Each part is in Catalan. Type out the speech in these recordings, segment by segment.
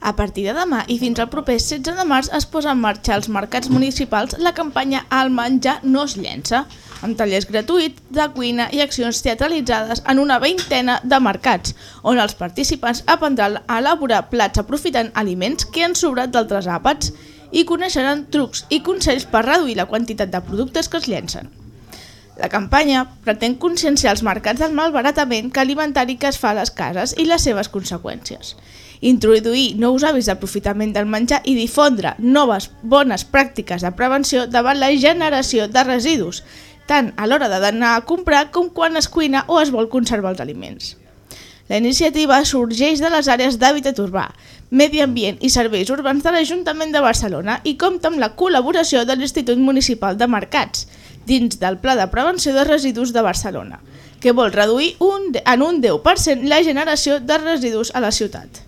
A partir de demà i fins al proper 16 de març es posa en marxa als mercats municipals la campanya El menjar no es llença, amb tallers gratuïts de cuina i accions teatralitzades en una veintena de mercats, on els participants aprendran a elaborar plats aprofitant aliments que han sobrat d'altres àpats i coneixeran trucs i consells per reduir la quantitat de productes que es llencen. La campanya pretén conscienciar els mercats del malbaratament que alimentari que es fa a les cases i les seves conseqüències. Introduir nous hàbits d'aprofitament del menjar i difondre noves bones pràctiques de prevenció davant la generació de residus, tant a l'hora d'anar a comprar com quan es cuina o es vol conservar els aliments. La iniciativa sorgeix de les àrees d'hàbitat urbà, medi ambient i serveis urbans de l'Ajuntament de Barcelona i compta amb la col·laboració de l'Institut Municipal de Mercats, dins del Pla de Prevenció de Residus de Barcelona, que vol reduir un, en un 10% la generació de residus a la ciutat.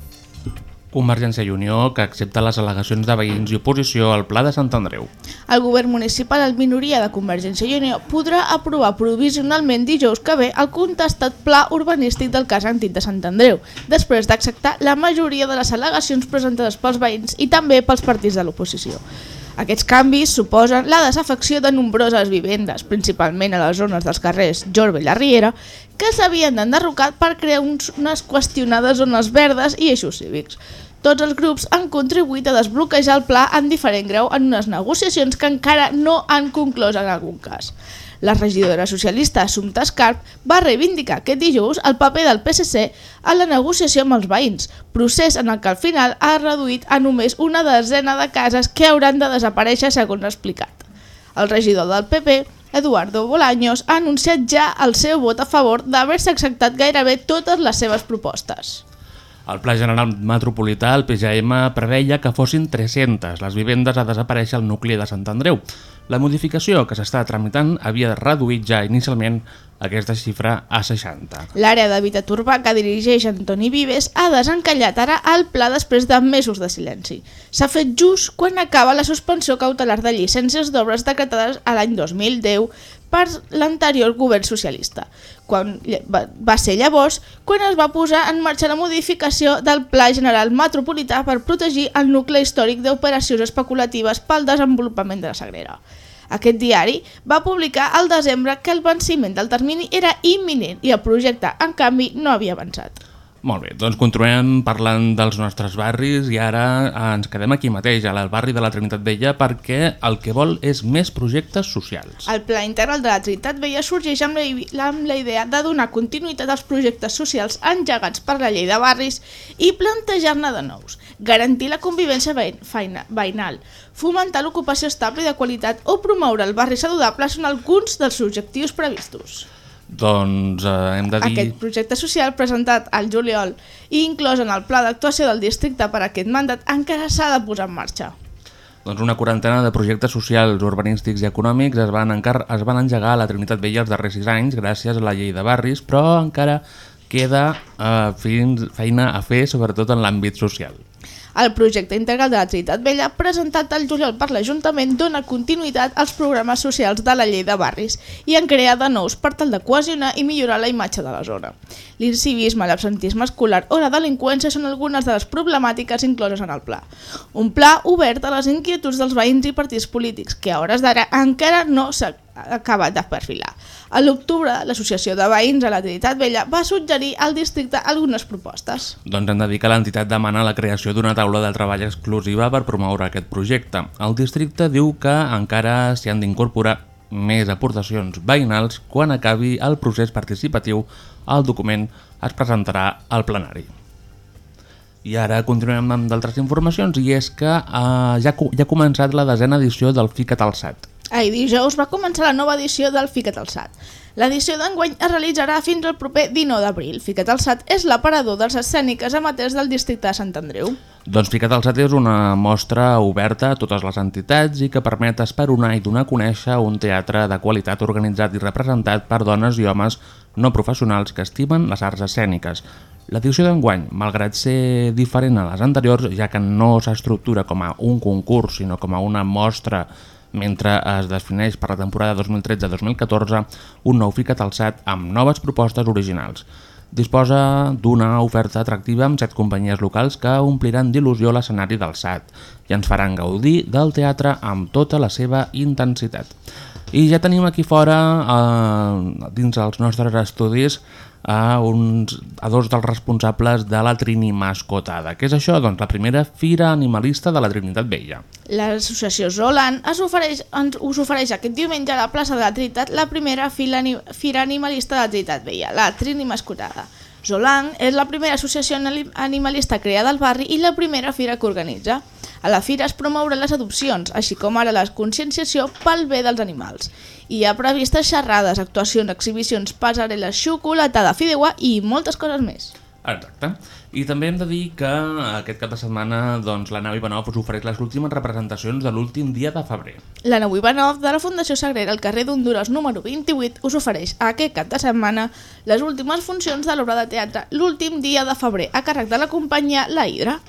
Convergència i Unió, que accepta les al·legacions de veïns i oposició al Pla de Sant Andreu. El govern municipal en minoria de Convergència i Unió podrà aprovar provisionalment dijous que ve el contestat pla urbanístic del cas antic de Sant Andreu, després d'acceptar la majoria de les al·legacions presentades pels veïns i també pels partits de l'oposició. Aquests canvis suposen la desafecció de nombroses vivendes, principalment a les zones dels carrers Jorba i la Riera, que s'havien d'enderrocar per crear uns, unes qüestionades zones verdes i eixos cívics. Tots els grups han contribuït a desbloquejar el pla en diferent grau en unes negociacions que encara no han conclòs en algun cas. La regidora socialista Assumpta Escarp va reivindicar aquest dijous el paper del PSC a la negociació amb els veïns, procés en el que al final ha reduït a només una desena de cases que hauran de desaparèixer segons ha explicat. El regidor del PP, Eduardo Bolaños, ha anunciat ja el seu vot a favor d'haver-se acceptat gairebé totes les seves propostes. El Pla General Metropolità, el PGM, preveia que fossin 300 les vivendes a desaparèixer al nucli de Sant Andreu. La modificació que s'està tramitant havia reduït ja inicialment aquesta xifra a 60. L'àrea d'habitat urbà que dirigeix Antoni Vives ha desencallat ara el pla després de mesos de silenci. S'ha fet just quan acaba la suspensió cautelar de llicències d'obres decretades a l'any 2010 per l'anterior govern socialista. Quan va, ser llavors quan es va posar en marxa la modificació del Pla General Metropolità per protegir el nucli històric d'operacions especulatives pel desenvolupament de la Sagrera. Aquest diari va publicar al desembre que el venciment del termini era imminent i el projecte, en canvi, no havia avançat. Molt bé, doncs continuem parlant dels nostres barris i ara ens quedem aquí mateix, al barri de la Trinitat Vella, perquè el que vol és més projectes socials. El Pla Integral de la Trinitat Vella sorgeix amb la, amb la idea de donar continuïtat als projectes socials engegats per la llei de barris i plantejar-ne de nous, garantir la convivència veïnal, fomentar l'ocupació estable i de qualitat o promoure el barri saludable són alguns dels objectius previstos. Doncs eh, hem de dir... Aquest projecte social presentat al juliol i inclòs en el pla d'actuació del districte per a aquest mandat encara s'ha de posar en marxa. Doncs una quarantena de projectes socials, urbanístics i econòmics es van, encar es van engegar a la Trinitat Vella els darrers sis anys gràcies a la llei de barris, però encara queda eh, fins, feina a fer, sobretot en l'àmbit social. El projecte integral de la Trinitat Vella, presentat al juliol per l'Ajuntament, dona continuïtat als programes socials de la llei de barris i en crea de nous per tal de cohesionar i millorar la imatge de la zona. L'incivisme, l'absentisme escolar o la delinqüència són algunes de les problemàtiques incloses en el pla. Un pla obert a les inquietuds dels veïns i partits polítics, que a hores d'ara encara no s'ha acabat de perfilar. A l'octubre, l'Associació de Veïns a la Trinitat Vella va suggerir al districte algunes propostes. Doncs hem de dir que l'entitat demana la creació d'una taula de treball exclusiva per promoure aquest projecte. El districte diu que encara s'hi han d'incorporar més aportacions veïnals quan acabi el procés participatiu. El document es presentarà al plenari. I ara continuem amb d'altres informacions i és que eh, ja, ja ha començat la desena edició del FICAT al SAT. Ahir dijous va començar la nova edició del Ficat al SAT. L'edició d'enguany es realitzarà fins al proper 19 d'abril. Ficat al SAT és l'aparador dels escèniques amateurs del districte de Sant Andreu. Doncs Ficat al SAT és una mostra oberta a totes les entitats i que permet esperonar i donar a conèixer un teatre de qualitat organitzat i representat per dones i homes no professionals que estimen les arts escèniques. L'edició d'enguany, malgrat ser diferent a les anteriors, ja que no s'estructura com a un concurs, sinó com a una mostra mentre es defineix per la temporada 2013-2014 un nou Ficat al SAT amb noves propostes originals. Disposa d'una oferta atractiva amb set companyies locals que ompliran d'il·lusió l'escenari del SAT i ens faran gaudir del teatre amb tota la seva intensitat. I ja tenim aquí fora, eh, dins dels nostres estudis, a, uns, a dos dels responsables de la Trini Mascotada. Què és això? Doncs la primera fira animalista de la Trinitat Vella. L'associació Zolan es ofereix, ens, us ofereix aquest diumenge a la plaça de la Trinitat la primera fila, fira animalista de la Trinitat Vella, la Trini Mascotada. Zolan és la primera associació ani- animalista creada al barri i la primera fira que organitza. A la fira es promouran les adopcions, així com ara la conscienciació pel bé dels animals. Hi ha previstes xerrades, actuacions, exhibicions, passarel·les, xocolatada, fideuà i moltes coses més. Exacte. I també hem de dir que aquest cap de setmana doncs, la nau Ivanov us ofereix les últimes representacions de l'últim dia de febrer. La nau Ivanov de la Fundació Sagrera al carrer d'Honduras número 28 us ofereix aquest cap de setmana les últimes funcions de l'obra de teatre l'últim dia de febrer a càrrec de la companyia La Hidra.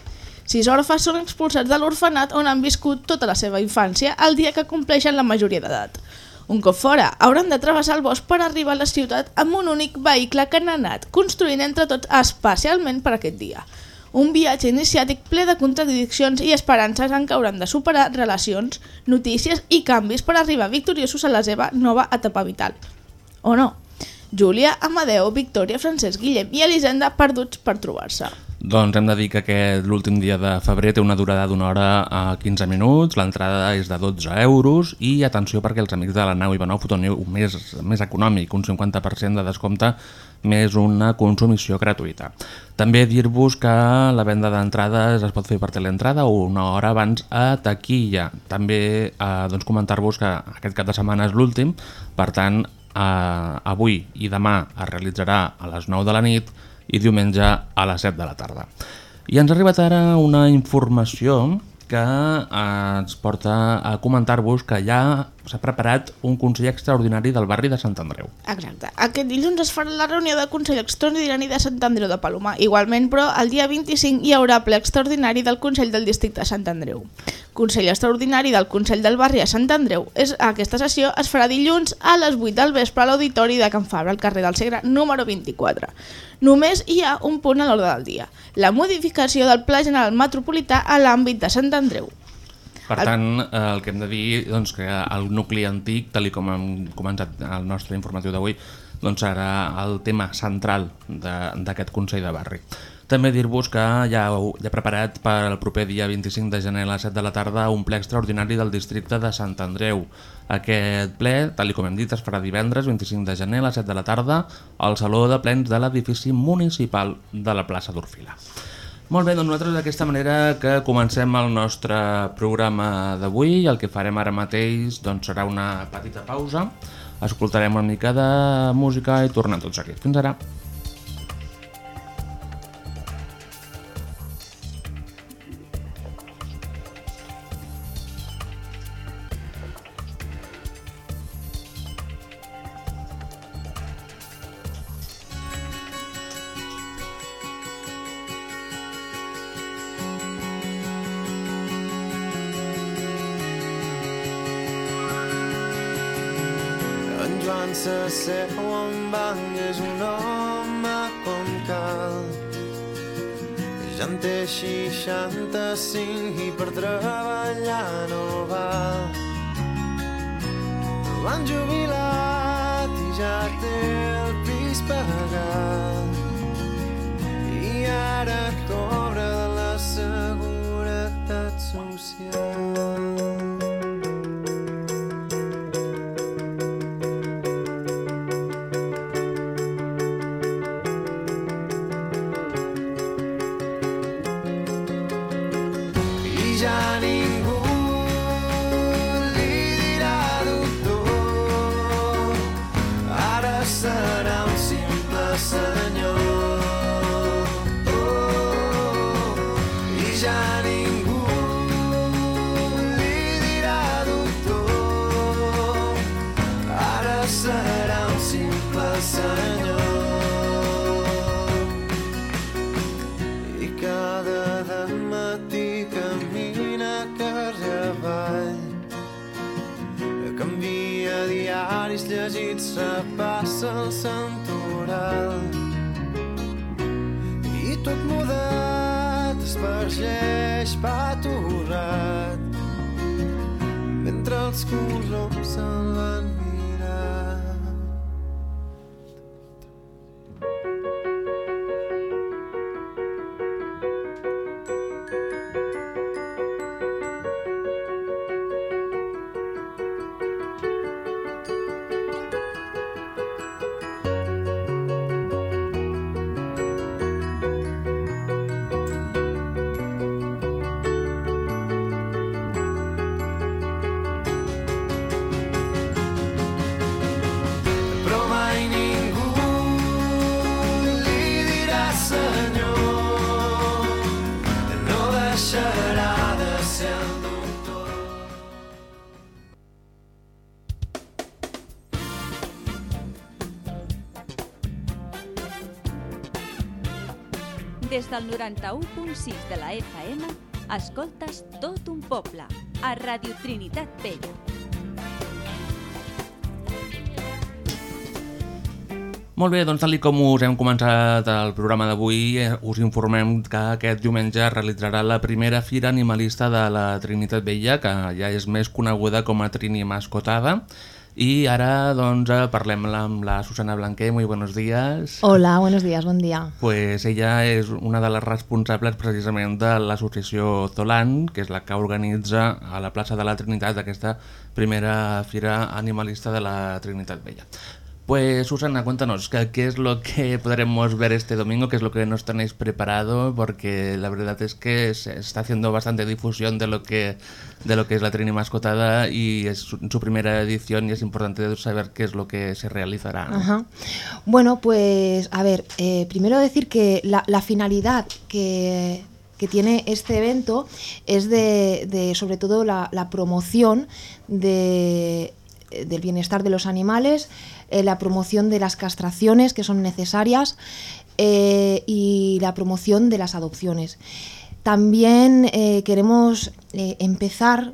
Sis orfes són expulsats de l'orfenat on han viscut tota la seva infància el dia que compleixen la majoria d'edat. Un cop fora, hauran de travessar el bosc per arribar a la ciutat amb un únic vehicle que han anat construint entre tots especialment per aquest dia. Un viatge iniciàtic ple de contradiccions i esperances en què hauran de superar relacions, notícies i canvis per arribar victoriosos a la seva nova etapa vital. O no? Júlia, Amadeu, Victòria, Francesc, Guillem i Elisenda perduts per trobar-se. Doncs hem de dir que aquest l'últim dia de febrer té una durada d'una hora a 15 minuts, l'entrada és de 12 euros i atenció perquè els amics de la nau Ivanov ho teniu més, més econòmic, un 50% de descompte més una consumició gratuïta. També dir-vos que la venda d'entrades es pot fer per teleentrada o una hora abans a taquilla. També eh, doncs comentar-vos que aquest cap de setmana és l'últim, per tant eh, avui i demà es realitzarà a les 9 de la nit i diumenge a les 7 de la tarda. I ens ha arribat ara una informació que eh, ens porta a comentar-vos que ja s'ha preparat un Consell Extraordinari del barri de Sant Andreu. Exacte. Aquest dilluns es farà la reunió del Consell Extraordinari de Sant Andreu de Palomar. Igualment, però, el dia 25 hi haurà ple extraordinari del Consell del Districte de Sant Andreu. Consell Extraordinari del Consell del Barri a Sant Andreu. És, aquesta sessió es farà dilluns a les 8 del vespre a l'Auditori de Can Fabra, al carrer del Segre, número 24. Només hi ha un punt a l'ordre del dia. La modificació del Pla General Metropolità a l'àmbit de Sant Andreu. Per tant, eh, el que hem de dir doncs, que el nucli antic, tal i com hem començat el nostre informatiu d'avui, doncs serà el tema central de- d'aquest Consell de Barri. També dir-vos que ja heu ja preparat per al proper dia 25 de gener a les 7 de la tarda un ple extraordinari del districte de Sant Andreu. Aquest ple, tal com hem dit, es farà divendres 25 de gener a les 7 de la tarda al Saló de Plens de l'edifici municipal de la plaça d'Orfila. Molt bé, doncs nosaltres d'aquesta manera que comencem el nostre programa d'avui. El que farem ara mateix doncs, serà una petita pausa. Escoltarem una mica de música i tornem tots aquí. Fins ara. 65 i per treballar no va. L'han jubilat i ja té el pis pagat. I ara cobra la seguretat social. Llegits repassa el santoral. I tot mudat es pergeix paturat mentre els coloms se'l van del 91.6 de la FM, escoltes tot un poble, a Radio Trinitat Vella. Molt bé, doncs tal com us hem començat el programa d'avui, eh, us informem que aquest diumenge realitzarà la primera fira animalista de la Trinitat Vella, que ja és més coneguda com a Trini Mascotada. I ara doncs eh, parlem amb la Susana Blanquer, muy buenos días. Hola, buenos días, buen día. Pues ella és una de les responsables precisament de l'associació Zolan, que és la que organitza a la plaça de la Trinitat aquesta primera fira animalista de la Trinitat Vella. Pues Susana, cuéntanos, ¿qué, es lo que podremos ver este domingo? ¿Qué es lo que nos tenéis preparado? Porque la verdad es que se está haciendo bastante difusión de lo que, de lo que es la Trini Mascotada y es su, primera edición y es importante saber qué es lo que se realizará. Bueno, pues a ver, eh, primero decir que la, finalidad que, que tiene este evento es de, de, sobre todo la, la promoción de, del bienestar de los animales, eh, la promoción de las castraciones que son necesarias eh, y la promoción de las adopciones. También eh, queremos empezar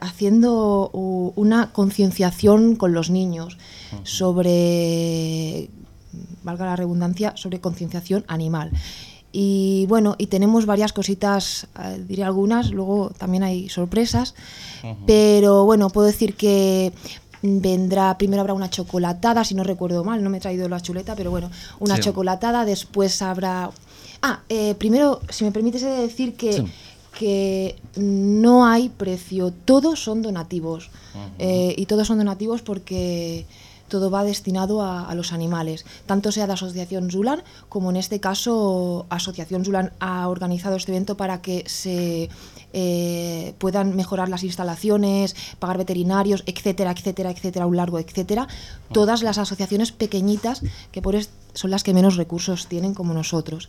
haciendo una concienciación con los niños sobre, valga la redundancia, sobre concienciación animal. Y bueno, y tenemos varias cositas, eh, diré algunas, luego también hay sorpresas, pero bueno, puedo decir que vendrá, primero habrá una chocolatada, si no recuerdo mal, no me he traído la chuleta, pero bueno, una Sí. chocolatada, después habrá... Ah, eh, primero, si me permites he de decir que, Sí. que no hay precio, todos son donativos. Eh, y todos son donativos porque todo va destinado a, a los animales, tanto sea de Asociación Zulan como en este caso Asociación Zulan ha organizado este evento para que se eh, puedan mejorar las instalaciones, pagar veterinarios, etcétera, etcétera, etcétera, un largo etcétera. Todas las asociaciones pequeñitas que por es- son las que menos recursos tienen como nosotros.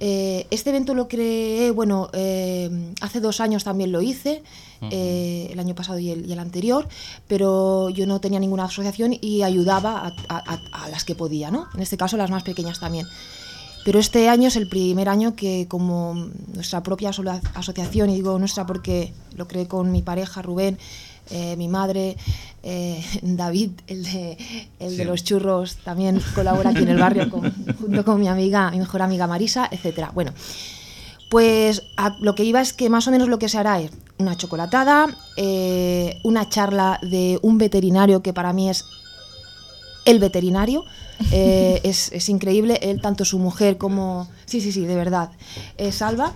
Eh, este evento lo creé, bueno, eh, hace dos años también lo hice, eh, el año pasado y el, y el anterior, pero yo no tenía ninguna asociación y ayudaba a, a- a- a las que podía, ¿no? En este caso las más pequeñas también. Pero este año es el primer año que como nuestra propia aso- asociación, y digo nuestra porque lo creé con mi pareja Rubén, eh, mi madre, eh, David, el de, el Sí. de los churros, también colabora aquí en el barrio con- junto con mi amiga, mi mejor amiga Marisa, etcétera. Bueno, pues a- lo que iba es que más o menos lo que se hará es una chocolatada, eh, una charla de un veterinario que para mí es el veterinario. eh, es, increíble, él, tanto su mujer como... Sí, sí, sí, de verdad. eh, Salva.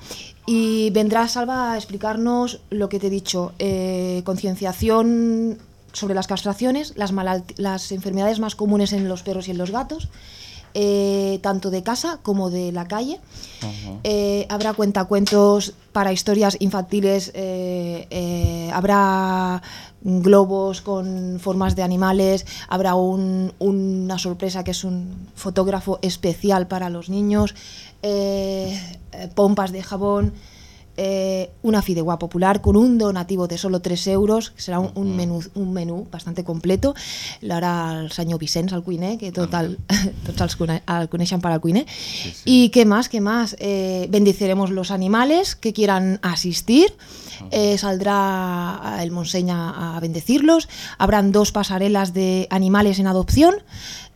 Y vendrá Salva a explicarnos lo que te he dicho, eh, concienciación sobre las castraciones, las, las enfermedades más comunes en los perros y en los gatos, eh, tanto de casa como de la calle. Eh, habrá cuentacuentos para historias infantiles, eh, habrá globos con formas de animales, habrá un- una sorpresa que es un fotógrafo especial para los niños, pompas de jabón, eh, una fideuà popular con un donativo de solo 3 euros, que serà un, un, menú, un menú bastante completo. L'harà el senyor Vicenç, el cuiner, que tot el, tots els cone el coneixen para el cuiner. ¿Y qué más? ¿Qué más? Eh, bendiceremos los animales que quieran asistir. Eh, saldrá el Monseña a, a bendecirlos. Habrán dos pasarelas de animales en adopción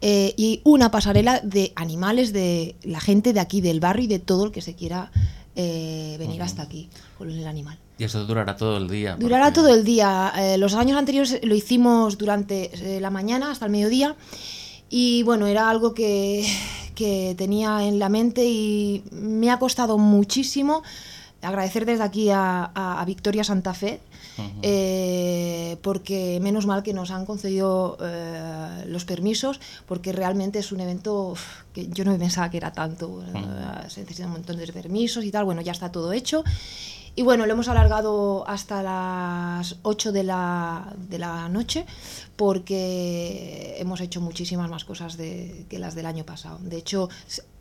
eh, y una pasarela de animales de la gente de aquí del barrio y de todo el que se quiera eh, venir hasta aquí con el animal. Y eso durará todo el día. Durará porque- todo el día. Eh, los años anteriores lo hicimos durante eh, la mañana hasta el mediodía y bueno, era algo que, que tenía en la mente y me ha costado muchísimo agradecer desde aquí a, a- a Victoria Santa Fe. Eh, porque menos mal que nos han concedido eh, los permisos porque realmente es un evento uf, que yo no me pensaba que era tanto se necesitan un montón de permisos y tal bueno ya está todo hecho y bueno, lo hemos alargado hasta las 8 de la, de la noche porque hemos hecho muchísimas más cosas de- que las del año pasado. De hecho,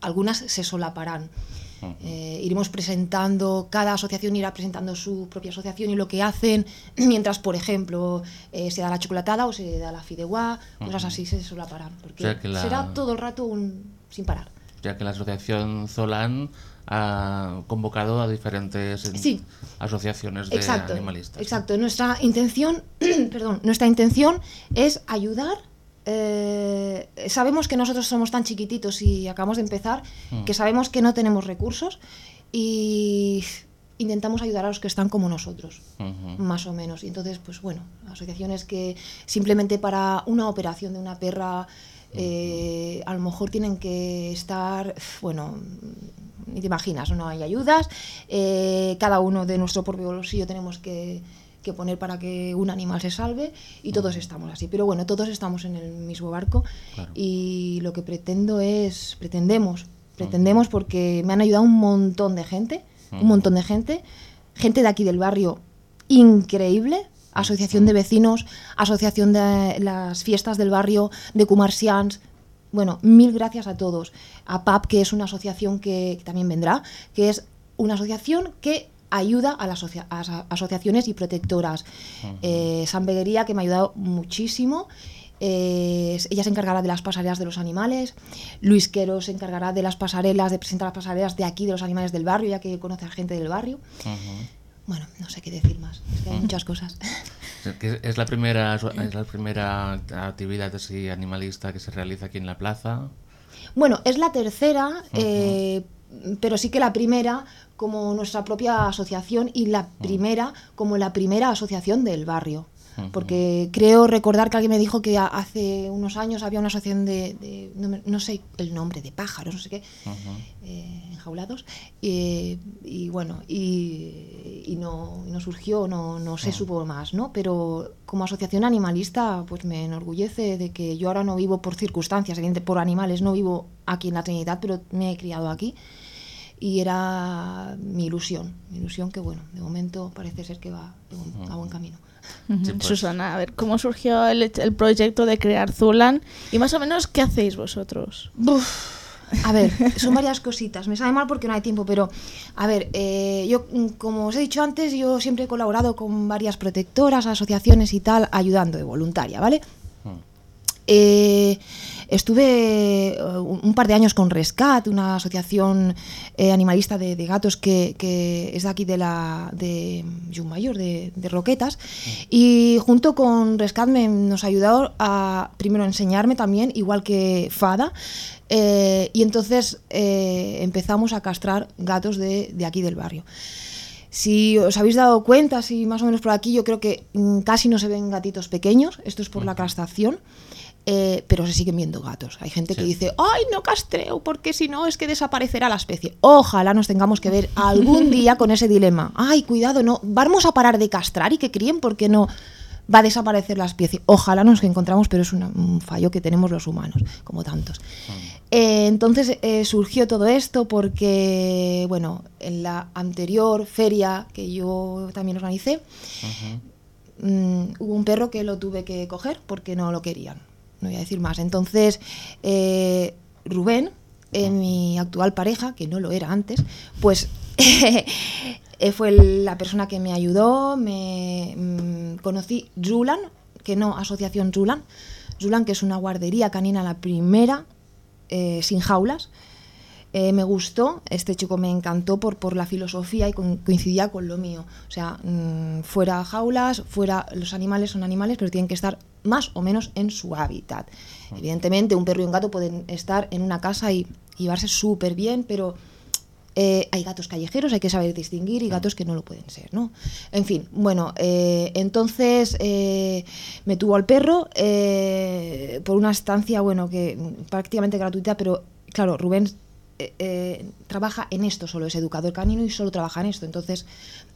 algunas se solaparán. Eh, iremos presentando, cada asociación irá presentando su propia asociación y lo que hacen, mientras, por ejemplo, eh, se da la chocolatada o se da la fideuá, cosas así se solaparán. Porque O sea la- será todo el rato un, sin parar. Ya que la asociación Zolan ha convocado a diferentes Sí. asociaciones de exacto, animalistas. Exacto. Nuestra intención, perdón, nuestra intención es ayudar. eh, sabemos que nosotros somos tan chiquititos y acabamos de empezar, Mm. que sabemos que no tenemos recursos y intentamos ayudar a los que están como nosotros, más o menos. Y entonces, pues bueno, asociaciones que simplemente para una operación de una perra eh, a lo mejor tienen que estar, bueno, ni te imaginas, no hay ayudas, eh, cada uno de nuestro propio bolsillo tenemos que, que poner para que un animal se salve y todos estamos así. Pero bueno, todos estamos en el mismo barco Claro. y lo que pretendo es, pretendemos, pretendemos porque me han ayudado un montón de gente, un montón de gente, gente de aquí del barrio increíble, asociación de vecinos, asociación de las fiestas del barrio, de comerciants, bueno, mil gracias a todos. A PAP, que es una asociación que, que también vendrá, que es una asociación que ayuda a las asocia- a las asociaciones y protectoras. Eh, San Beguería, que me ha ayudado muchísimo. Eh, ella se encargará de las pasarelas de los animales. Luis Quero se encargará de las pasarelas, de presentar las pasarelas de aquí, de los animales del barrio, ya que conoce a gente del barrio. Bueno, no sé qué decir más. Es que hay muchas cosas. Es la primera es la primera actividad así animalista que se realiza aquí en la plaza. Bueno, es la tercera, eh, pero sí que la primera como nuestra propia asociación y la primera como la primera asociación del barrio. Porque creo recordar que alguien me dijo que hace unos años había una asociación de, de- no, me- no sé el nombre, de pájaros, no sé qué, eh, enjaulados. eh, y bueno, y, y no, no surgió, no, no se supo más, ¿no? Pero como asociación animalista, pues me enorgullece de que yo ahora no vivo por circunstancias, por animales, no vivo aquí en la Trinidad, pero me he criado aquí. Y era mi ilusión, mi ilusión que bueno, de momento parece ser que va a buen camino. Sí, pues. Susana, a ver, ¿cómo surgió el, el proyecto de crear Zulan? Y más o menos, ¿qué hacéis vosotros? A ver, son varias cositas. Me sabe mal porque no hay tiempo, pero a ver, eh, yo, mm, como os he dicho antes, yo siempre he colaborado con varias protectoras, asociaciones y tal, ayudando de voluntaria, ¿vale? Estuve eh, un un par de años con Rescat, una asociación eh, animalista de, de gatos que, que es de aquí de la de Mayor, de, de Roquetas, y junto con Rescat me, nos ayudó a primero enseñarme también, igual que Fada, eh, y entonces eh, empezamos a castrar gatos de, de aquí del barrio. Si os habéis dado cuenta, si más o menos por aquí, yo creo que mm, casi no se ven gatitos pequeños, esto es por la castración, eh, pero se siguen viendo gatos. Hay gente que dice, ay, no castreo, porque si no es que desaparecerá la especie. Ojalá nos tengamos que ver algún día con ese dilema. Ay, cuidado, no, vamos a parar de castrar y que críen porque no va a desaparecer la especie. Ojalá nos encontramos, pero es una- un fallo que tenemos los humanos, como tantos. Eh, entonces eh, surgió todo esto porque, bueno, en la anterior feria que yo también organicé, mm, hubo un perro que lo tuve que coger porque no lo querían. No voy a decir más. Entonces, eh, Rubén, eh, mi actual pareja, que no lo era antes, pues eh, fue la persona que me ayudó. Me mm, conocí Zulan, que no, Asociación Zulan. Zulan, que es una guardería canina, la primera, sin jaulas. Eh, me gustó, este chico me encantó por, por la filosofía y con- coincidía con lo mío. O sea, mm, fuera jaulas, fuera los animales son animales, pero tienen que estar más o menos en su hábitat. Evidentemente, un perro y un gato pueden estar en una casa y llevarse súper bien, pero eh, hay gatos callejeros, hay que saber distinguir y gatos que no lo pueden ser, ¿no? En fin, bueno, eh, entonces eh, me tuvo al perro por una estancia, bueno, que mm, prácticamente gratuita, pero claro, Rubén eh, eh, trabaja en esto solo, es educador canino y solo trabaja en esto. Entonces,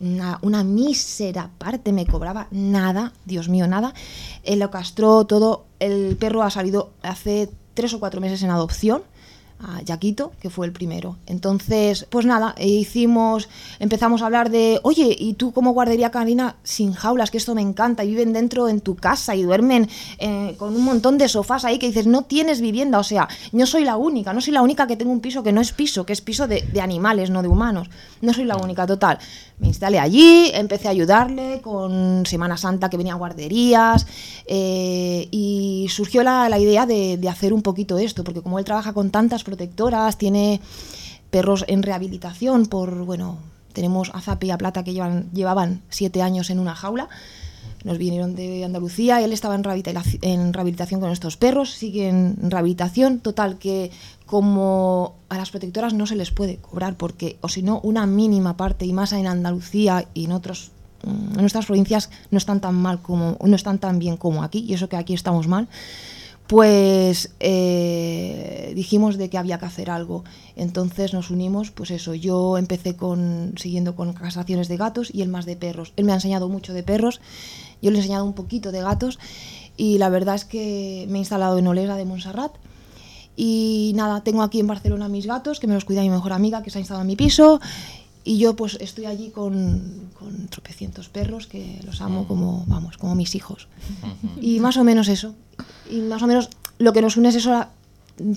una, una mísera parte me cobraba nada, Dios mío, nada. Él lo castró todo. El perro ha salido hace tres o cuatro meses en adopción a Yaquito, que fue el primero. Entonces, pues nada, e hicimos, empezamos a hablar de, oye, ¿y tú como guardería canina sin jaulas? Que esto me encanta, y viven dentro en tu casa y duermen eh, con un montón de sofás ahí que dices, no tienes vivienda, o sea, no soy la única, no soy la única que tengo un piso que no es piso, que es piso de, animales, no de humanos. No soy la única, total. Me instalé allí, empecé a ayudarle con Semana Santa que venía a guarderías eh, y surgió la, la idea de, de hacer un poquito esto, porque como él trabaja con tantas protectoras, tiene perros en rehabilitación por, bueno, tenemos a Zape y a Plata que llevan, llevaban siete años en una jaula. Nos vinieron de Andalucía, él estaba en rehabilitación con estos perros, sigue en rehabilitación, total que como a las protectoras no se les puede cobrar, porque, o si no, una mínima parte, y más en Andalucía y en otros mm, en nuestras provincias no están tan mal como no están tan bien como aquí y eso que aquí estamos mal pues eh, dijimos de que había que hacer algo entonces nos unimos pues eso yo empecé con siguiendo con castraciones de gatos y él más de perros él me ha enseñado mucho de perros yo le he enseñado un poquito de gatos y la verdad es que me he instalado en Olesa de Montserrat y nada, tengo aquí en Barcelona mis gatos, que me los cuida mi mejor amiga, que se ha instalado en mi piso. Y yo pues estoy allí con, con tropecientos perros que los amo como, vamos, como mis hijos. Y más o menos eso. Y más o menos lo que nos une es eso, la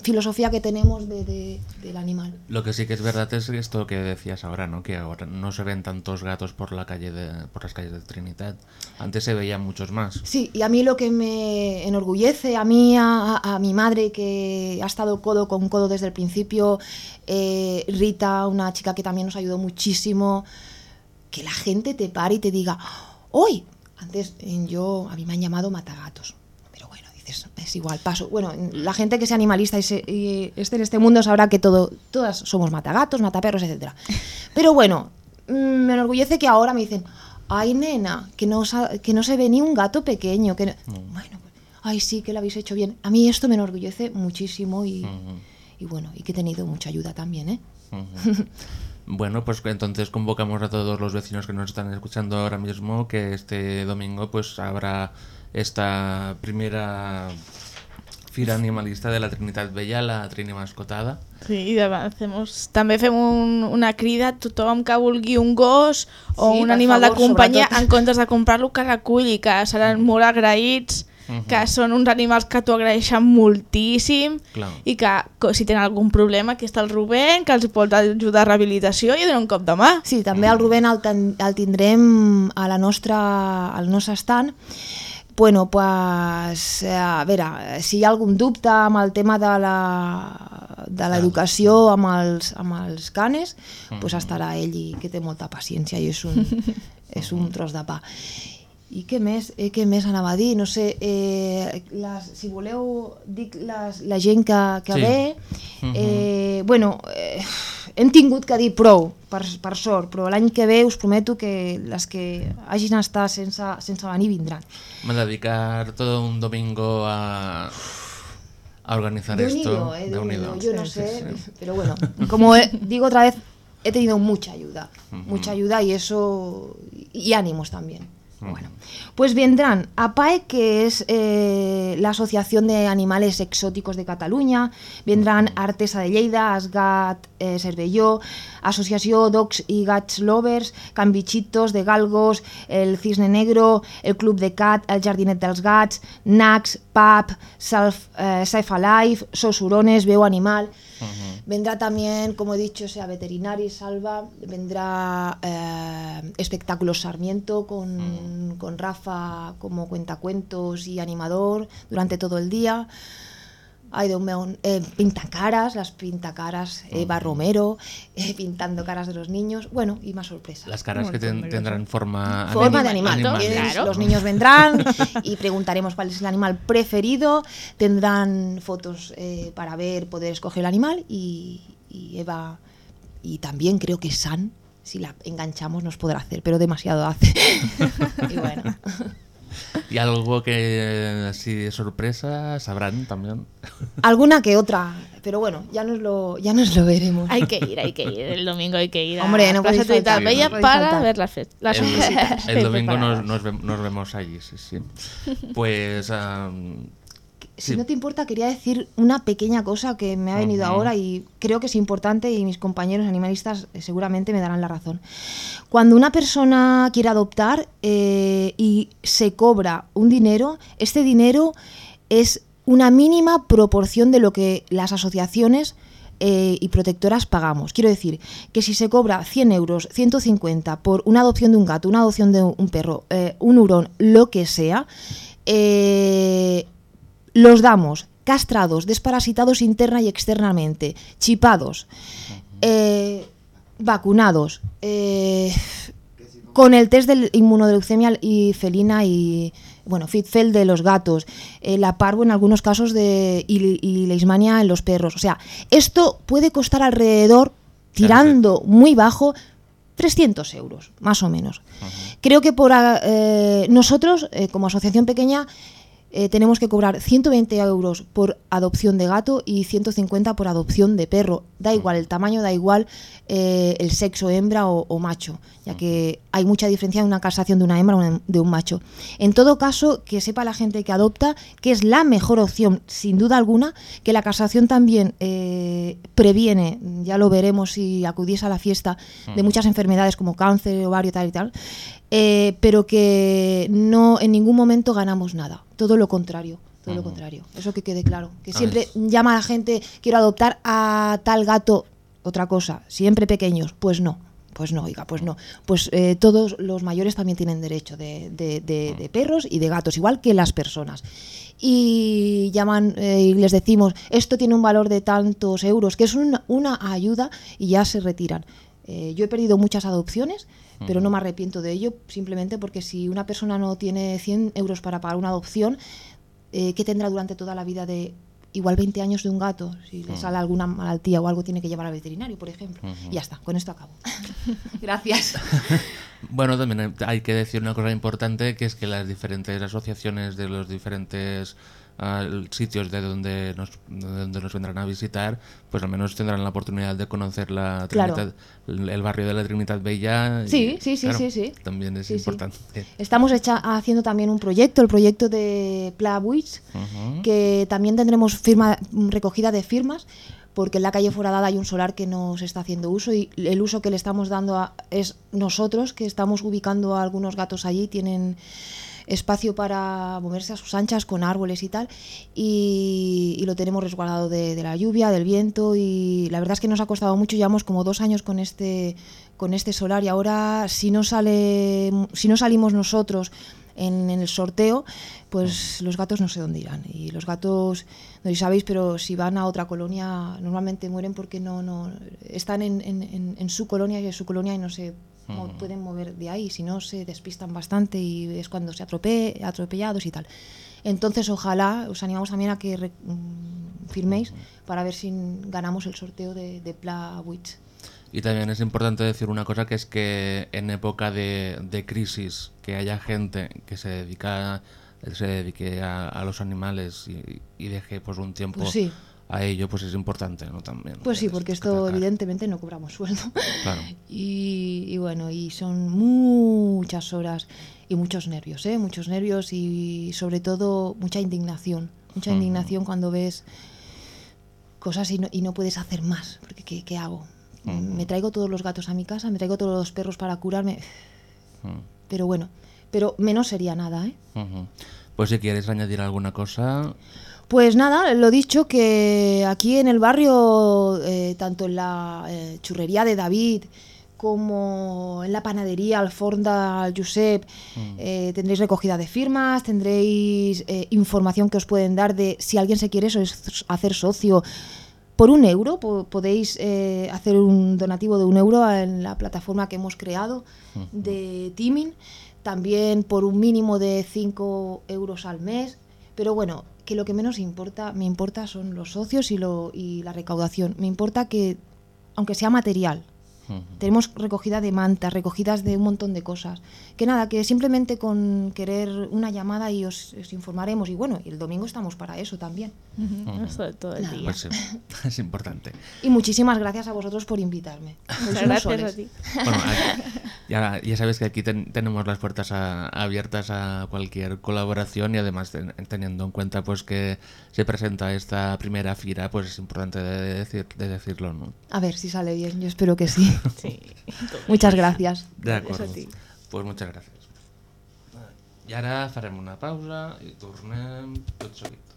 filosofía que tenemos de, de- del animal. Lo que sí que es verdad es esto que decías ahora, ¿no? Que ahora no se ven tantos gatos por la calle de, por las calles de Trinidad. Antes se veían muchos más. Sí, y a mí lo que me enorgullece, a mí, a, a mi madre que ha estado codo con codo desde el principio, eh, Rita, una chica que también nos ayudó muchísimo, que la gente te pare y te diga, hoy, antes yo, a mí me han llamado matagatos, bueno, es igual, paso. Bueno, la gente que sea animalista y, se- y esté en este mundo sabrá que todo, todas somos matagatos, mataperros, etcétera. Pero bueno, mm, me enorgullece que ahora me dicen, ay nena, que no, que no se ve ni un gato pequeño, que no-". bueno, pues, ay sí, que lo habéis hecho bien. A mí esto me enorgullece muchísimo y, y bueno, y que he tenido mucha ayuda también, ¿eh? Bueno, pues entonces convocamos a todos los vecinos que nos están escuchando ahora mismo que este domingo pues habrá esta primera fira animalista de la Trinitat Vella, la Trini Mascotada. Sí, i de- femos, també fem un, una crida a tothom que vulgui un gos o Sí, un animal de favor, companyia sobretot. en comptes de comprar-lo que reculli, que seran molt agraïts, que són uns animals que t'ho agraeixen moltíssim Clar. i que si tenen algun problema aquí està el Rubén, que els pot ajudar a rehabilitació i donar un cop de mà. Sí, també el Rubén el, ten, el tindrem a la nostra, al nostre estant Bueno, pues, eh, a veure, si hi ha algun dubte amb el tema de la de l'educació amb, els, amb els canes, pues estarà ell i que té molta paciència i és un, és un tros de pa. I què més, eh, què més anava a dir? No sé, eh, les, si voleu, dic les, la gent que, que Sí. ve, eh, bueno, eh, hem tingut que dir prou, per, per sort, però l'any que ve us prometo que les que hagin estat sense, sense venir vindran. Me dedicar todo un domingo a, a organizar esto. Déu-n'hi-do, eh, Déu-n'hi-do. Déu-n'hi-do, yo no sé, sí, sí. pero bueno, como he- digo otra vez, he tenido mucha ayuda, mucha ayuda y eso, y ánimos también. Bueno, pues vendrán APAE, que es eh, la Asociación de Animales Exóticos de Cataluña, vendrán Artesa de Lleida, Asgat eh, Cervelló, Asociació Dogs i Gats Lovers, Can Bichitos de Galgos, el Cisne Negro, el Club de Cat, el Jardinet dels Gats, Nax, PAP, Self, eh, Safe Alive, Sosurones, Veu Animal. Vendrá también, como he dicho, sea Veterinari, Salva, vendrá eh, Espectáculos Sarmiento con, con Rafa como cuentacuentos y animador durante todo el día. Ay, Dios mío, eh, pintacaras, las pintacaras, Eva Romero, eh, pintando caras de los niños, bueno, y más sorpresas. Las caras que ten- tendrán forma, Forma de animal. Claro. Los niños vendrán y preguntaremos cuál es el animal preferido. Tendrán fotos eh, para ver, poder escoger el animal y, y Eva y también creo que San, si la enganchamos, nos podrá hacer, pero demasiado hace. y bueno. Y algo que así de sorpresa sabrán también. Alguna que otra, pero bueno, ya nos lo, ya nos lo veremos. Hay que ir, hay que ir. El domingo hay que ir a Hombre, no Plaza faltar, no podéis para faltar. ver las, fe- las El, domingo nos, nos, ve- nos vemos allí, sí, sí. Pues am, Si Sí. no te importa, quería decir una pequeña cosa que me ha venido ahora y creo que es importante y mis compañeros animalistas eh, seguramente me darán la razón. Cuando una persona quiere adoptar eh, y se cobra un dinero, este dinero es una mínima proporción de lo que las asociaciones eh, y protectoras pagamos. Quiero decir que si se cobra 100 euros, 150 por una adopción de un gato, una adopción de un perro, eh, un hurón, lo que sea, eh, los damos castrados, desparasitados interna y externamente, chipados, eh, vacunados, eh, con el test de inmunoleucemia y felina y bueno, Fitfel de los gatos, eh, la parvo en algunos casos de y, y leishmania en los perros. O sea, esto puede costar alrededor, tirando muy bajo, 300 euros, más o menos. Creo que por eh, nosotros, eh, como asociación pequeña, eh, tenemos que cobrar 120 euros por adopción de gato y 150 por adopción de perro. Da igual el tamaño, da igual eh, el sexo, hembra o, o macho, ya que hay mucha diferencia en una castración de una hembra o de un macho. En todo caso, que sepa la gente que adopta que es la mejor opción, sin duda alguna, que la castración también eh, previene, ya lo veremos si acudís a la fiesta, de muchas enfermedades como cáncer, ovario, tal y tal, pero que no en ningún momento ganamos nada, todo lo contrario. Todo lo contrario, eso que quede claro. Que siempre llama a la gente, quiero adoptar a tal gato, otra cosa, siempre pequeños. Pues no, pues no, oiga, pues no. Pues eh, todos los mayores también tienen derecho de, de- de- de perros y de gatos, igual que las personas. Y llaman eh, y les decimos, esto tiene un valor de tantos euros, que es una, una ayuda y ya se retiran. Eh, yo he perdido muchas adopciones, pero no me arrepiento de ello, simplemente porque si una persona no tiene 100 euros para pagar una adopción, eh, ¿qué tendrá durante toda la vida de igual 20 años de un gato? Si le sale alguna malaltía o algo, tiene que llevar al veterinario, por ejemplo. Y ya está, con esto acabo. Gracias. Bueno, también hay que decir una cosa importante, que es que las diferentes asociaciones de los diferentes ah, sitios de donde nos, de donde nos vendrán a visitar, pues al menos tendrán la oportunidad de conocer la Claro. Trinitat- el, barrio de la Trinidad Bella. y, Sí, sí, sí, claro, sí, sí. También es Sí, sí. importante. Estamos hecha- haciendo también un proyecto, el proyecto de Plabuits, Ujú. que también tendremos firma, recogida de firmas, porque en la calle Foradada hay un solar que no se está haciendo uso y el uso que le estamos dando a- es nosotros, que estamos ubicando a algunos gatos allí, tienen espacio para moverse a sus anchas con árboles y tal, y, y lo tenemos resguardado de, de la lluvia, del viento, y la verdad es que nos ha costado mucho, llevamos como dos años con este, con este solar, y ahora si no, sale, si no salimos nosotros en, en el sorteo, pues los gatos no sé dónde irán. Y los gatos, no sé si sabéis, pero si van a otra colonia, normalmente mueren porque no, no están en, en- en- en su colonia y en su colonia y no se mo- pueden mover de ahí, si no se despistan bastante y es cuando se atrope, atropellados y tal. Entonces, ojalá, os animamos también a que mm, firméis para ver si ganamos el sorteo de, de Pla Witch. Y también es importante decir una cosa que es que en época de, de crisis que haya gente que se dedica se dedique a, a los animales y, y deje pues un tiempo Pues sí. A ello pues es importante no también Pues sí, porque esto evidentemente no cobramos sueldo. claro Y, y bueno, y son muchas horas y muchos nervios, ¿eh? Muchos nervios y sobre todo mucha indignación. Mucha indignación cuando ves cosas y no, y no puedes hacer más. Porque ¿qué, qué hago? Me traigo todos los gatos a mi casa, me traigo todos los perros para curarme. Mm. Pero bueno, pero menos sería nada, ¿eh? Pues si quieres añadir alguna cosa Pues nada, lo dicho que aquí en el barrio, eh, tanto en la eh, churrería de David como en la panadería Alfonda Josep, eh, tendréis recogida de firmas, tendréis información que os pueden dar de si alguien se quiere hacer socio. Por un euro po- podéis hacer un donativo de un euro en la plataforma que hemos creado de Teaming. También por un mínimo de 5 euros al mes. Pero bueno, que lo que menos importa, me importa son los socios y, lo, y la recaudación. Me importa que, aunque sea material, tenemos recogida de mantas, recogidas de un montón de cosas. Que nada, que simplemente con querer una llamada y os, os informaremos. Y bueno, y el domingo estamos para eso también. Esto de todo el Nada. día. pues es importante Y muchísimas gracias a vosotros por invitarme. Muchas gracias soles. a ti. Bueno, aquí- ya, ya sabes que aquí ten- tenemos las puertas a- abiertas a cualquier colaboración y además ten- teniendo en cuenta pues que se presenta esta primera fira, pues es importante de, decir, de decirlo, ¿no? A ver si sale bien, yo espero que sí. Sí. Muchas gracias. De acuerdo. a ti. Pues muchas gràcies. I ara farem una pausa i tornem tot seguit.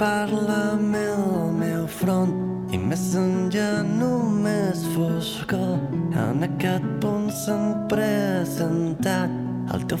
Parla el meu front i més enllà només foscor. En aquest punt s'han presentat el teu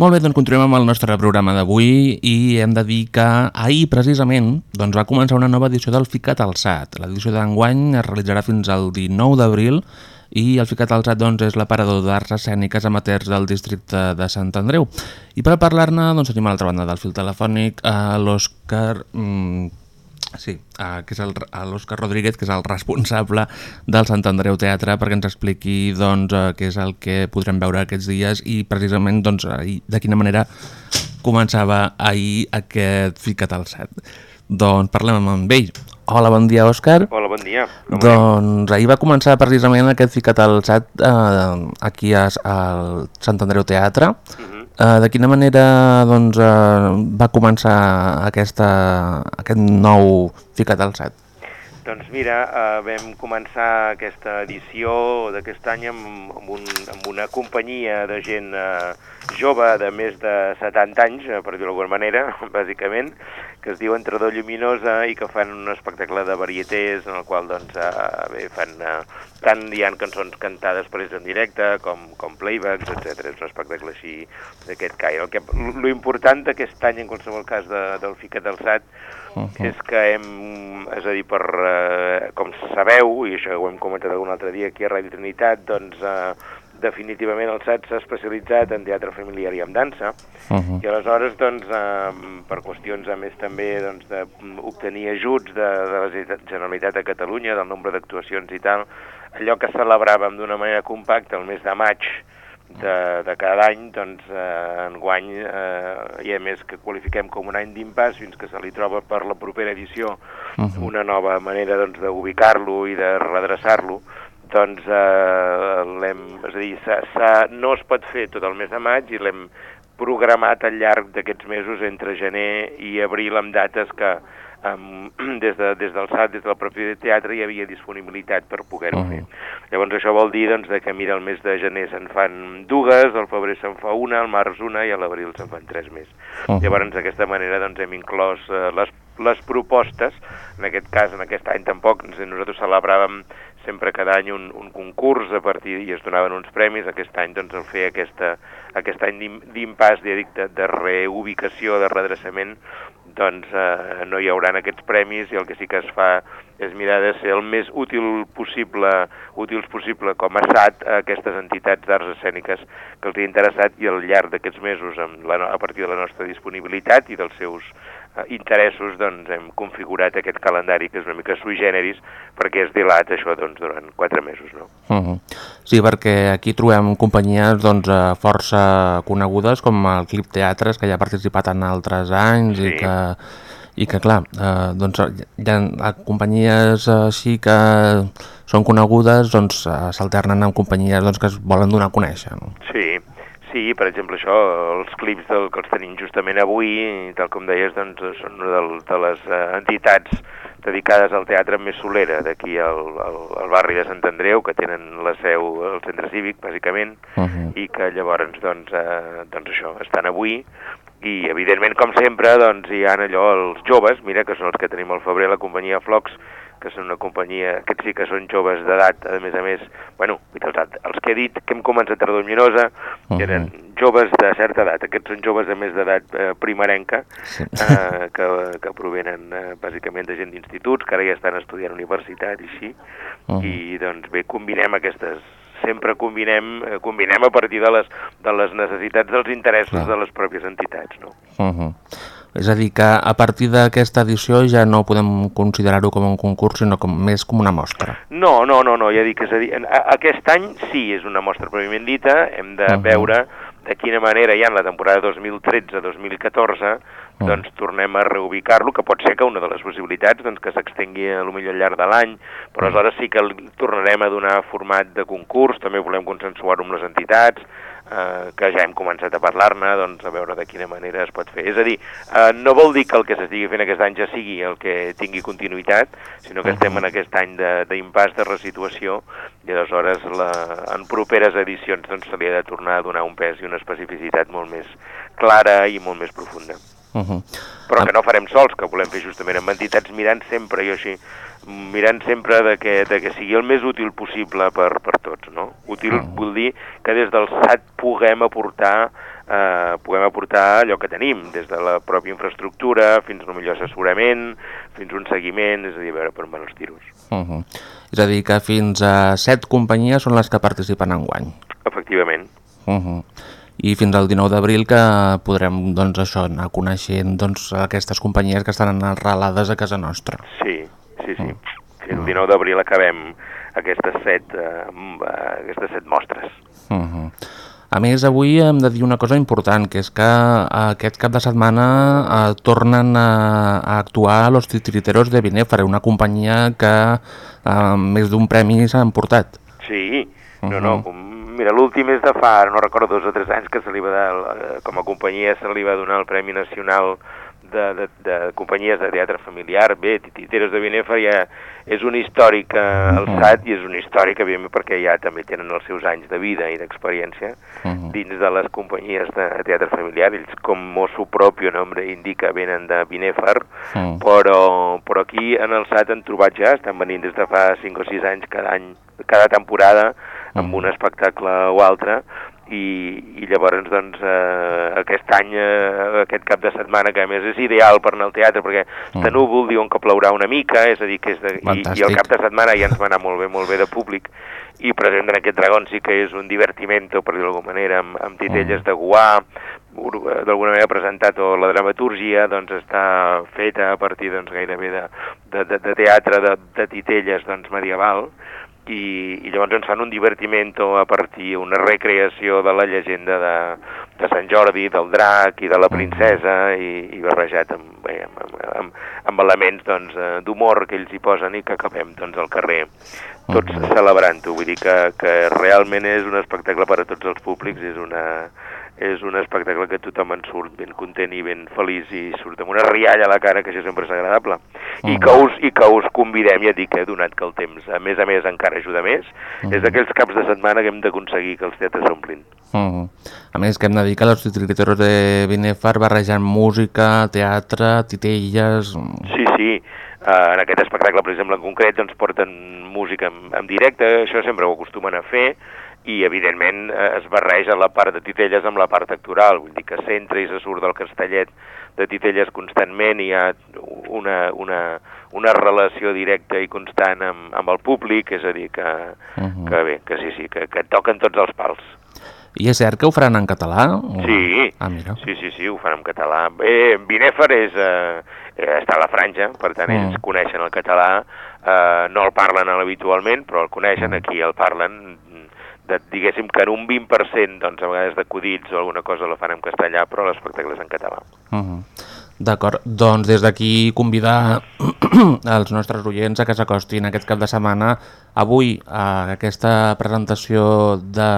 Molt bé, doncs continuem amb el nostre programa d'avui i hem de dir que ahir precisament doncs, va començar una nova edició del Ficat Alçat. L'edició d'enguany es realitzarà fins al 19 d'abril i el Ficat Alçat doncs, és l'aparador d'arts escèniques amateurs del districte de Sant Andreu. I per parlar-ne doncs, tenim a l'altra banda del fil telefònic l'Òscar... Mm, Sí, uh, que és a l'Òscar Rodríguez, que és el responsable del Sant Andreu Teatre, perquè ens expliqui doncs, uh, què és el que podrem veure aquests dies i precisament doncs, ahir, de quina manera començava ahir aquest Ficat al set. Doncs parlem amb ell. Hola, bon dia, Òscar. Hola, bon dia. Com? Doncs ahir va començar precisament aquest Ficat al set eh, aquí a- al Sant Andreu Teatre. Mhm. Eh, de quina manera doncs, eh, va començar aquesta, aquest nou Ficat al set? Doncs mira, eh, vam començar aquesta edició d'aquest any amb, amb, un, amb una companyia de gent eh, jove de més de 70 anys, per dir-ho d'alguna manera, bàsicament, que es diu Entrador Lluminosa i que fan un espectacle de varietés en el qual doncs, eh, bé, fan, eh, tant hi ha cançons cantades per ells en directe com, com playbacks, etc. És un espectacle així d'aquest caire. El que, lo important d'aquest any, en qualsevol cas, de, del Ficat del Sat, Uh és que hem, és a dir, per, eh, com sabeu, i això ho hem comentat algun altre dia aquí a Ràdio Trinitat, doncs eh, definitivament el SAT s'ha especialitzat en teatre familiar i en dansa, -huh. i aleshores, doncs, eh, per qüestions a més també doncs, d'obtenir ajuts de, de la Generalitat- de Catalunya, del nombre d'actuacions i tal, allò que celebràvem d'una manera compacta el mes de maig de, de cada any, doncs eh, enguany, eh, i a més que qualifiquem com un any d'impàs fins que se li troba per la propera edició Mhm. una nova manera doncs, d'ubicar-lo i de redreçar-lo, doncs eh, l'hem, és a dir, s'ha- s'ha- no es pot fer tot el mes de maig i l'hem programat al llarg d'aquests mesos entre gener i abril amb dates que um, des, de, des del SAT, des del propi teatre, hi havia disponibilitat per poder-ho Mhm. fer. Llavors això vol dir doncs, que mira, el mes de gener se'n fan dues, al febrer se'n fa una, al març una i a l'abril se'n fan tres més. Mhm. Llavors d'aquesta manera doncs, hem inclòs eh, les, les propostes, en aquest cas, en aquest any tampoc, nosaltres celebràvem sempre cada any un, un concurs a partir i es donaven uns premis, aquest any doncs el fer aquesta, aquest any d'im- d'impàs, de, de, reubicació, de redreçament, doncs eh, no hi hauran aquests premis i el que sí que es fa és mirar de ser el més útil possible, útils possible com a SAT a aquestes entitats d'arts escèniques que els hi ha interessat i al llarg d'aquests mesos, amb la, a partir de la nostra disponibilitat i dels seus interessos, doncs hem configurat aquest calendari que és una mica sui generis perquè es dilata això doncs, durant quatre mesos. No? Uh -huh. Sí, perquè aquí trobem companyies doncs, eh, força conegudes com el Clip Teatres, que ja ha participat en altres anys i Sí. que, i que clar, eh, doncs, hi ha companyies així que són conegudes, doncs eh, s'alternen amb companyies doncs, que es volen donar a conèixer. No? Sí, sí, per exemple això, els clips del, que els tenim justament avui, tal com deies, doncs són una del, de les eh, entitats dedicades al teatre més solera, d'aquí al, al, al barri de Sant Andreu, que tenen la seu al centre cívic, bàsicament, Uh -huh. i que llavors, doncs, eh, doncs això, estan avui, i evidentment, com sempre, doncs hi ha allò els joves, mira, que són els que tenim al febrer, la companyia Flocs, que són una companyia, aquests sí que són joves d'edat, a més a més, bueno, els, que he dit que hem començat a Tardor Lluminosa, Uh -huh. eren joves de certa edat, aquests són joves de més d'edat eh, primerenca, Sí. eh, que, que provenen eh, bàsicament de gent d'instituts, que ara ja estan estudiant a universitat i així, Uh -huh. i doncs bé, combinem aquestes sempre combinem, eh, combinem a partir de les, de les necessitats dels interessos Clar. de les pròpies entitats, no? Uh -huh. És a dir, que a partir d'aquesta edició ja no podem considerar-ho com un concurs, sinó com, més com una mostra. No, no, no, no ja dic, és a dir, a- aquest any sí és una mostra pròpiament dita, hem de Mhm. veure de quina manera ja en la temporada 2013-2014 Mhm. doncs tornem a reubicar-lo, que pot ser que una de les possibilitats doncs, que s'extengui a lo millor al llarg de l'any, però aleshores sí que el tornarem a donar format de concurs, també volem consensuar-ho amb les entitats, eh, que ja hem començat a parlar-ne, doncs a veure de quina manera es pot fer. És a dir, eh, no vol dir que el que s'estigui fent aquest any ja sigui el que tingui continuïtat, sinó que estem en aquest any de- d'impàs, de, de resituació, i aleshores la, en properes edicions doncs, se li ha de tornar a donar un pes i una especificitat molt més clara i molt més profunda. Uh -huh. Però que no farem sols, que volem fer justament amb entitats mirant sempre, jo així, mirant sempre de que, de que sigui el més útil possible per, per tots, no? Útil Ah. vol dir que des del SAT puguem aportar eh, puguem aportar allò que tenim, des de la pròpia infraestructura, fins al millor assessorament, fins a un seguiment, és a dir, a veure per on van els tiros. Uh -huh. És a dir, que fins a set companyies són les que participen en guany. Efectivament. Uh -huh. I fins al 19 d'abril que podrem doncs, això anar coneixent doncs, aquestes companyies que estan arrelades a casa nostra. Sí, sí, sí. Fins el 19 d'abril acabem aquestes set, eh, eh, aquestes set mostres. Uh -huh. A més, avui hem de dir una cosa important, que és que aquest cap de setmana eh, tornen a, a actuar Los Titiriteros de Binefre, una companyia que eh, més d'un premi s'ha emportat. Sí, no, no, com- mira, l'últim és de fa, no recordo, dos o tres anys que se li va dar, eh, com a companyia se li va donar el Premi Nacional de, de, de companyies de teatre familiar. Bé, Tititeros de Binefar ja és un històric eh, Mhm. SAT i és un històric, evidentment, perquè ja també tenen els seus anys de vida i d'experiència Mhm. dins de les companyies de teatre familiar. Ells, com seu propi nombre indica, venen de Binefar, Mhm. però, però aquí en el SAT han trobat ja, estan venint des de fa 5 o 6 anys cada any, cada temporada, amb un espectacle o altre, i, i llavors doncs eh, aquest any, eh, aquest cap de setmana que a més és ideal per anar al teatre perquè Mm. de núvol diuen que plourà una mica, és a dir que és de, i, i el cap de setmana ja ens va anar molt bé, molt bé de públic i presenten aquest dragon sí que és un divertimento, per dir-ho d'alguna manera, amb, amb titelles de guà, eh, d'alguna manera presentat, o la dramatúrgia doncs està feta a partir doncs, gairebé de, de, de, de teatre de, de titelles doncs, medieval, i, i llavors ens fan un divertimento a partir, una recreació de la llegenda de, de Sant Jordi, del drac i de la princesa i, i barrejat amb, bé, amb, amb, amb, elements doncs, eh, d'humor que ells hi posen i que acabem doncs, al carrer tots celebrant-ho, vull dir que, que realment és un espectacle per a tots els públics, és una, és un espectacle que tothom en surt ben content i ben feliç i surt amb una rialla a la cara, que això sempre és agradable. I, que us, I que us convidem, ja dic, eh, donat que el temps, a més a més, encara ajuda més, és d'aquells caps de setmana que hem d'aconseguir que els teatres s'omplin. Uh -huh. A més, que hem de dir que Los Titiriteros de Binefar barrejant música, teatre, titelles... Sí, sí. Uh, en aquest espectacle, per exemple, en concret, doncs porten música en, en directe, això sempre ho acostumen a fer, i evidentment eh, es barreja la part de titelles amb la part actoral, vull dir que s'entra i se surt del castellet de titelles constantment, i hi ha una, una, una relació directa i constant amb, amb el públic, és a dir, que, Uh -huh. que bé, que sí, sí, que, que toquen tots els pals. I és cert que ho faran en català? O... Sí, Ah, mira. sí, sí, sí, ho fan en català. Bé, Binèfar és, eh, eh, està a la franja, per tant, ells Mm. coneixen el català, eh, no el parlen habitualment, però el coneixen, aquí el parlen, de, diguéssim que en un 20%, doncs, a vegades d'acudits o alguna cosa la fan en castellà, però l'espectacle és en català. Uh -huh. D'acord, doncs des d'aquí convidar els nostres oients a que s'acostin aquest cap de setmana avui a aquesta presentació de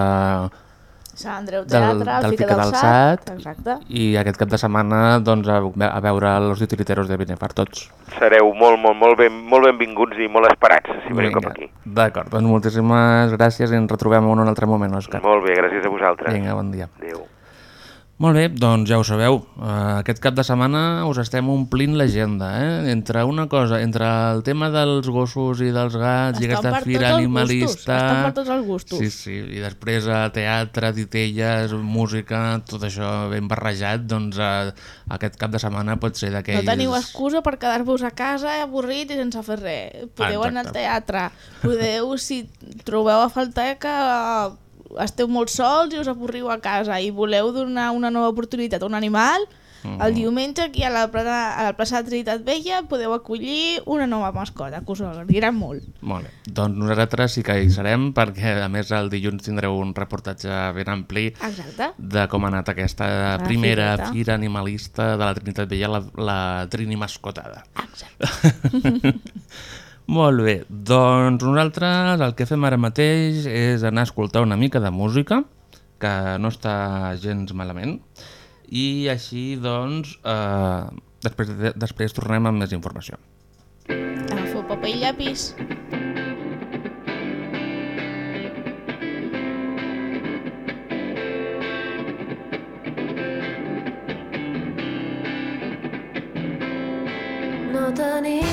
Sant Andreu del, Teatre, el del Fica Fica del del Sat. Sat Exacte. i aquest cap de setmana doncs, a, a veure los titiriteros de Binefar tots. Sereu molt, molt, molt, ben, molt benvinguts i molt esperats, si veniu cap aquí. D'acord, doncs moltíssimes gràcies i ens retrobem en un altre moment, Òscar. Molt bé, gràcies a vosaltres. Vinga, bon dia. Adéu. Molt bé, doncs ja ho sabeu, uh, aquest cap de setmana us estem omplint l'agenda, eh? Entre una cosa, entre el tema dels gossos i dels gats i Estan aquesta per fira animalista... gustos, estan per tots els gustos. Sí, sí, i després a teatre, titelles, música, tot això ben barrejat, doncs uh, aquest cap de setmana pot ser d'aquells... No teniu excusa per quedar-vos a casa avorrit i sense fer res. Podeu anar al Exacte. teatre, podeu, si trobeu a faltar que eh, esteu molt sols i us avorriu a casa i voleu donar una nova oportunitat a un animal, el diumenge aquí a la, plaça, a la plaça de Trinitat Vella podeu acollir una nova mascota, que us agradirà molt. Molt bé, doncs nosaltres sí que hi serem perquè a més el dilluns tindreu un reportatge ben ampli Exacte. de com ha anat aquesta La primera fireta. fira animalista de la Trinitat Vella, la, la Trini Mascotada. Exacte. Molt bé, doncs nosaltres el que fem ara mateix és anar a escoltar una mica de música, que no està gens malament, i així doncs eh, després, després tornem amb més informació. Agafeu paper i llapis. No tenim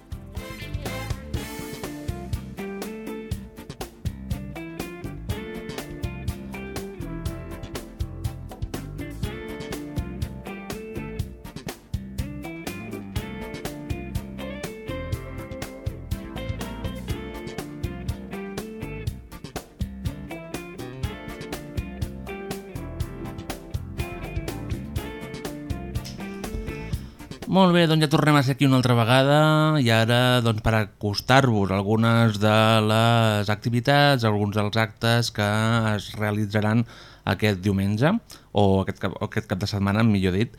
Molt bé, doncs ja tornem a ser aquí una altra vegada i ara doncs, per acostar-vos algunes de les activitats, alguns dels actes que es realitzaran aquest diumenge o aquest cap, aquest cap de setmana, millor dit.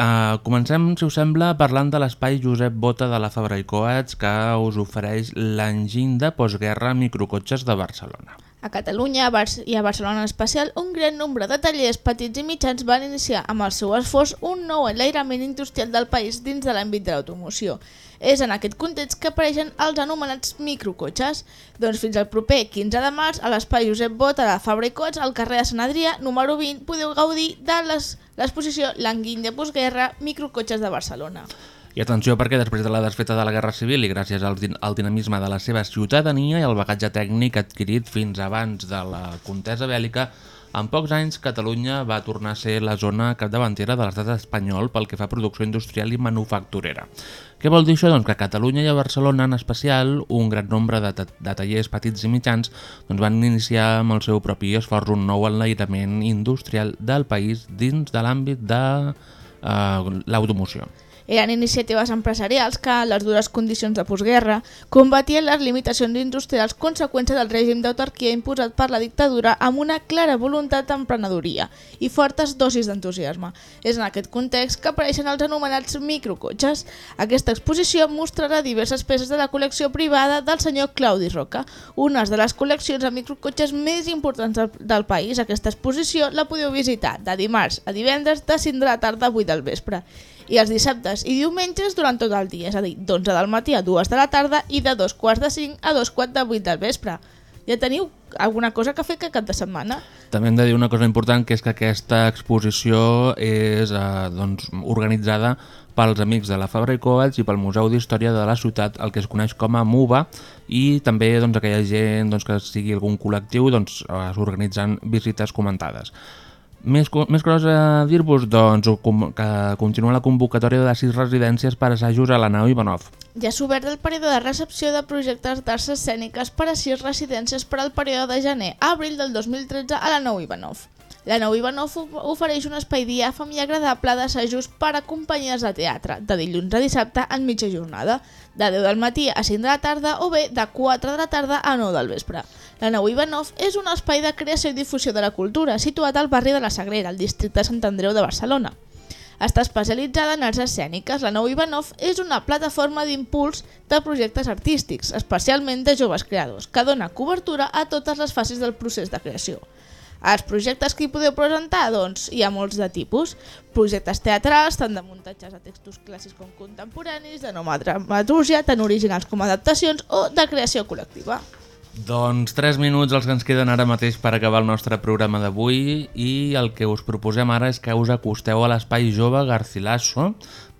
Uh, comencem, si us sembla, parlant de l'espai Josep Bota de la Fabra i Coats que us ofereix l'enginy de postguerra microcotxes de Barcelona. A Catalunya i a Barcelona en especial, un gran nombre de tallers petits i mitjans van iniciar amb el seu esforç un nou enlairament industrial del país dins de l'àmbit de l'automoció. És en aquest context que apareixen els anomenats microcotxes. Doncs fins al proper 15 de març, a l'espai Josep Bot, a la Fabra i Cots, al carrer de Sant Adrià, número 20, podeu gaudir de l'exposició L'enguiny de postguerra, microcotxes de Barcelona. I atenció perquè després de la desfeta de la Guerra Civil i gràcies al, din al dinamisme de la seva ciutadania i el bagatge tècnic adquirit fins abans de la contesa bèl·lica, en pocs anys Catalunya va tornar a ser la zona capdavantera de l'estat espanyol pel que fa a producció industrial i manufacturera. Què vol dir això? Doncs que a Catalunya i a Barcelona en especial un gran nombre de, de tallers petits i mitjans doncs van iniciar amb el seu propi esforç un nou enlairament industrial del país dins de l'àmbit de eh, l'automoció. Eren iniciatives empresarials que, en les dures condicions de postguerra, combatien les limitacions industrials conseqüència del règim d'autarquia imposat per la dictadura amb una clara voluntat d'emprenedoria i fortes dosis d'entusiasme. És en aquest context que apareixen els anomenats microcotxes. Aquesta exposició mostrarà diverses peces de la col·lecció privada del senyor Claudi Roca, una de les col·leccions de microcotxes més importants del, del país. Aquesta exposició la podeu visitar de dimarts a divendres de 5 de la tarda a 8 del vespre i els dissabtes i diumenges durant tot el dia, és a dir, d'11 del matí a 2 de la tarda i de 2 quarts de 5 a 2 quarts de 8 del vespre. Ja teniu alguna cosa que fer que cap de setmana? També hem de dir una cosa important, que és que aquesta exposició és eh, doncs, organitzada pels amics de la Fabra i Coats i pel Museu d'Història de la Ciutat, el que es coneix com a MUBA, i també doncs, aquella gent doncs, que sigui algun col·lectiu doncs, eh, s'organitzen visites comentades. Més, més coses a dir-vos, doncs, que continua la convocatòria de sis residències per assajos a la nau Ivanov. Ja s'ha obert el període de recepció de projectes d'arts escèniques per a sis residències per al període de gener a abril del 2013 a la Nou Ivanov. La Nou Ivanov of- ofereix un espai diàfam i agradable d'assajos per a companyies de teatre, de dilluns a dissabte en mitja jornada, de 10 del matí a 5 de la tarda o bé de 4 de la tarda a 9 del vespre. La Nou Ivanov és un espai de creació i difusió de la cultura situat al barri de la Sagrera, al districte de Sant Andreu de Barcelona. Està especialitzada en arts escèniques. La Nou Ivanov és una plataforma d'impuls de projectes artístics, especialment de joves creadors, que dona cobertura a totes les fases del procés de creació. Els projectes que hi podeu presentar, doncs, hi ha molts de tipus. Projectes teatrals, tant de muntatges de textos clàssics com contemporanis, de nova dramatúrgia, tant originals com adaptacions o de creació col·lectiva. Doncs 3 minuts els que ens queden ara mateix per acabar el nostre programa d'avui i el que us proposem ara és que us acosteu a l'Espai Jove Garcilaso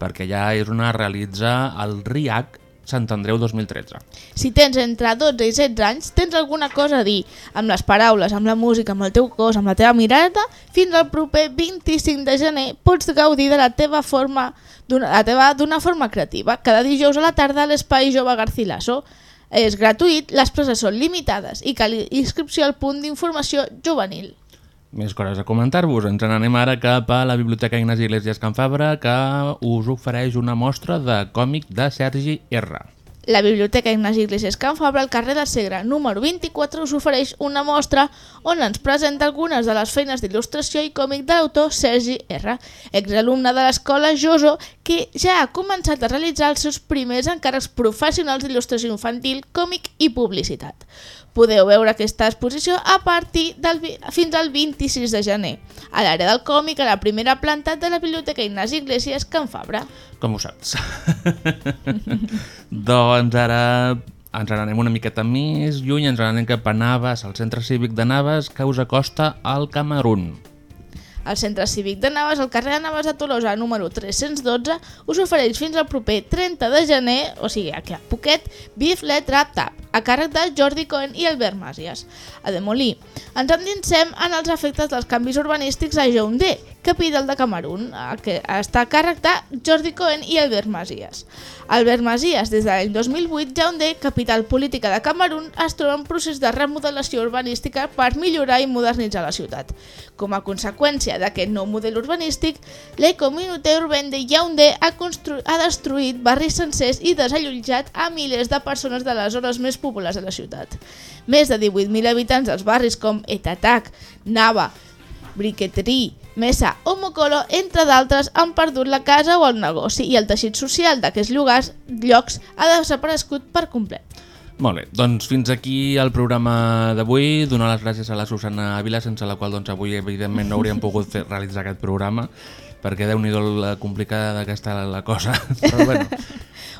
perquè ja és on es realitza el RIAC Sant Andreu 2013. Si tens entre 12 i 16 anys, tens alguna cosa a dir, amb les paraules, amb la música, amb el teu cos, amb la teva mirada, fins al proper 25 de gener pots gaudir de la teva forma d'una la teva- d'una forma creativa. Cada dijous a la tarda a l'Espai Jove Garcilaso. És gratuït, les places són limitades i cal inscripció al punt d'informació juvenil. Més coses a comentar-vos. Ens n'anem ara cap a la Biblioteca Ignasi Iglesias Can Fabra que us ofereix una mostra de còmic de Sergi R. La Biblioteca Ignasi Iglesias Can Fabra, al carrer del Segre número 24, us ofereix una mostra on ens presenta algunes de les feines d'il·lustració i còmic de l'autor Sergi R., exalumne de l'escola Joso, que ja ha començat a realitzar els seus primers encàrrecs professionals d'il·lustració infantil, còmic i publicitat. Podeu veure aquesta exposició a partir del, fins al 26 de gener, a l'àrea del còmic, a la primera planta de la Biblioteca Ignasi Iglesias Can Fabra. Com ho saps? doncs ara ens n'anem una miqueta més lluny, ens n'anem cap a Navas, al centre cívic de Navas, que us acosta al Camerún. El Centre Cívic de Navas, al carrer de Navas de Tolosa, número 312, us ofereix fins al proper 30 de gener, o sigui, aquí a poquet, Beef Let Rap Tap, a càrrec de Jordi Cohen i Albert Màsies. A Demolí, ens endinsem en els efectes dels canvis urbanístics a Yaoundé, capital de Camerún, que està a càrrec de Jordi Cohen i Albert Màsies. Albert Masies, des de l'any 2008, Yaoundé, capital política de Camerún, es troba en procés de remodelació urbanística per millorar i modernitzar la ciutat. Com a conseqüència d'aquest nou model urbanístic, la Communauté de Yaoundé ha, ha destruït barris sencers i desallotjat a milers de persones de les zones més populars de la ciutat. Més de 18.000 habitants dels barris com Etatak, Nava, Briqueterí, Mesa o Mokolo, entre d'altres, han perdut la casa o el negoci i el teixit social d'aquests llocs ha desaparegut per complet. Molt bé, doncs fins aquí el programa d'avui. Donar les gràcies a la Susana Ávila, sense la qual doncs, avui evidentment no hauríem pogut fer, realitzar aquest programa, perquè déu-n'hi-do la complicada que està la cosa. Però bueno,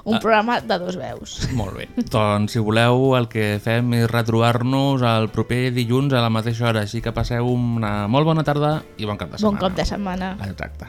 Un programa de dos veus. molt bé. Doncs si voleu el que fem és retrobar-nos el proper dilluns a la mateixa hora, així que passeu una molt bona tarda i bon cap de setmana. Bon cop de setmana. Exacte.